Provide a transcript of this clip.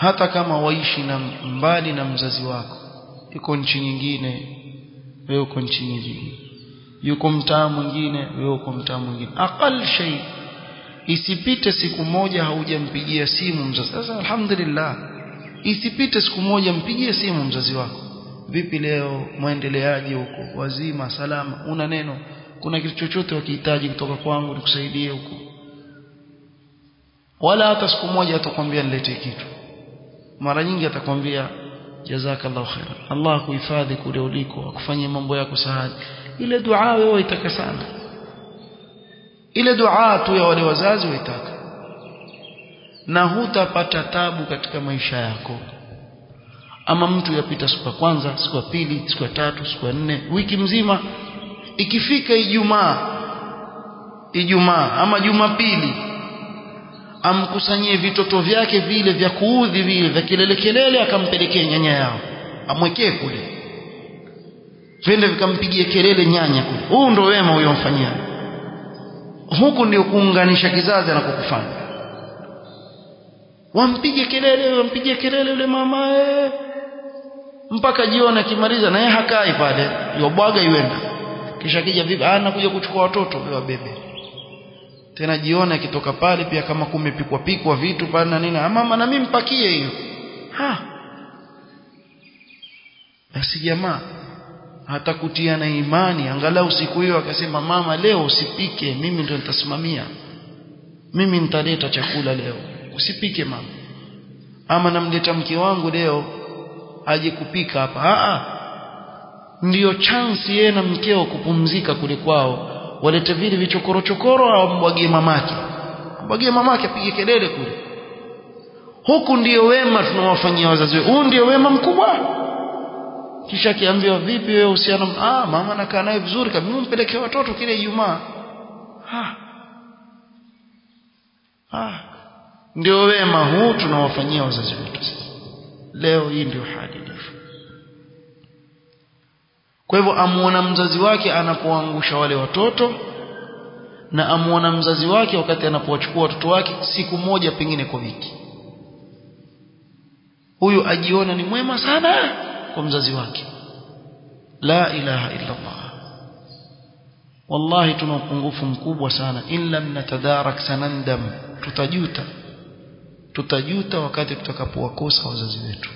hata kama waishi na mbali na mzazi wako. Yuko nchi nyingine wewe uko nchi nyingine. Yuko mtaa mwingine wewe uko mtaa mwingine. Aqal shay isipite siku moja haujampigia simu mzazi. Sasa alhamdulillah isipite siku moja mpigie simu mzazi wako. Vipi leo muendeleaje huko? Wazima salama una neno? Kuna kitu chochote wakihitaji kutoka kwangu nikusaidie huko? Wala hata siku moja atakwambia niletee kitu mara nyingi atakwambia jazakallahu khairan. Allah akuhifadhi kule uliko akufanyie mambo yako sahali ile dua wewe waitaka sana. Ile dua tu ya wale wazazi waitaka. Na hutapata tabu katika maisha yako. Ama mtu yapita siku ya kwanza siku ya pili siku ya tatu siku ya nne wiki mzima. Ikifika Ijumaa Ijumaa ama Jumapili amkusanyie vitoto vyake vile vya kuudhi vile vya kelele kelele akampelekea nyanya yao amwekee kule. Vende vikampigie kelele nyanya kule. Huu ndo wema huyo mfanyia huku ndio kuunganisha kizazi anakokufanya. Wampige kelele wampige kelele yule mama e. mpaka jioni akimaliza naye hakai pale. Yobwaga iwenda. Kisha kija vipi? Anakuja nakuja kuchukua watoto wa bebe tena jiona akitoka pale pia kama kumepikwa pikwa vitu pale na nini. Mama na mimi mpakie hiyo. Ha! Basi jamaa hata kutia na imani angalau siku hiyo akasema mama leo usipike mimi ndio nitasimamia. Mimi nitaleta chakula leo. Usipike mama. Ama namleta mke wangu leo aje kupika hapa. A ndiyo chance yeye na mkeo kupumzika kule kwao walete vile vichokoro chokoro au mwagie mamake. Mbwagie mamake apige kelele kule. Huku ndio wema tunawafanyia wazazi wetu. Huu ndio wema mkubwa. Kisha akiambiwa vipi wewe uhusiano ah mama nakaa naye vizuri kabisa. Mpelekee watoto kile Ijumaa. Ah. Ah. Ndio wema huu tunawafanyia wazazi wetu leo hii ndio hali ilivyo kwa hivyo amuona mzazi wake anapoangusha wale watoto na amuona mzazi wake wakati anapowachukua watoto wake siku moja pengine kwa wiki. Huyu ajiona ni mwema sana kwa mzazi wake. La ilaha illa Allah wallahi tuna upungufu mkubwa sana. In lam natadarak sanandam tutajuta. Tutajuta wakati tutakapowakosa wazazi wetu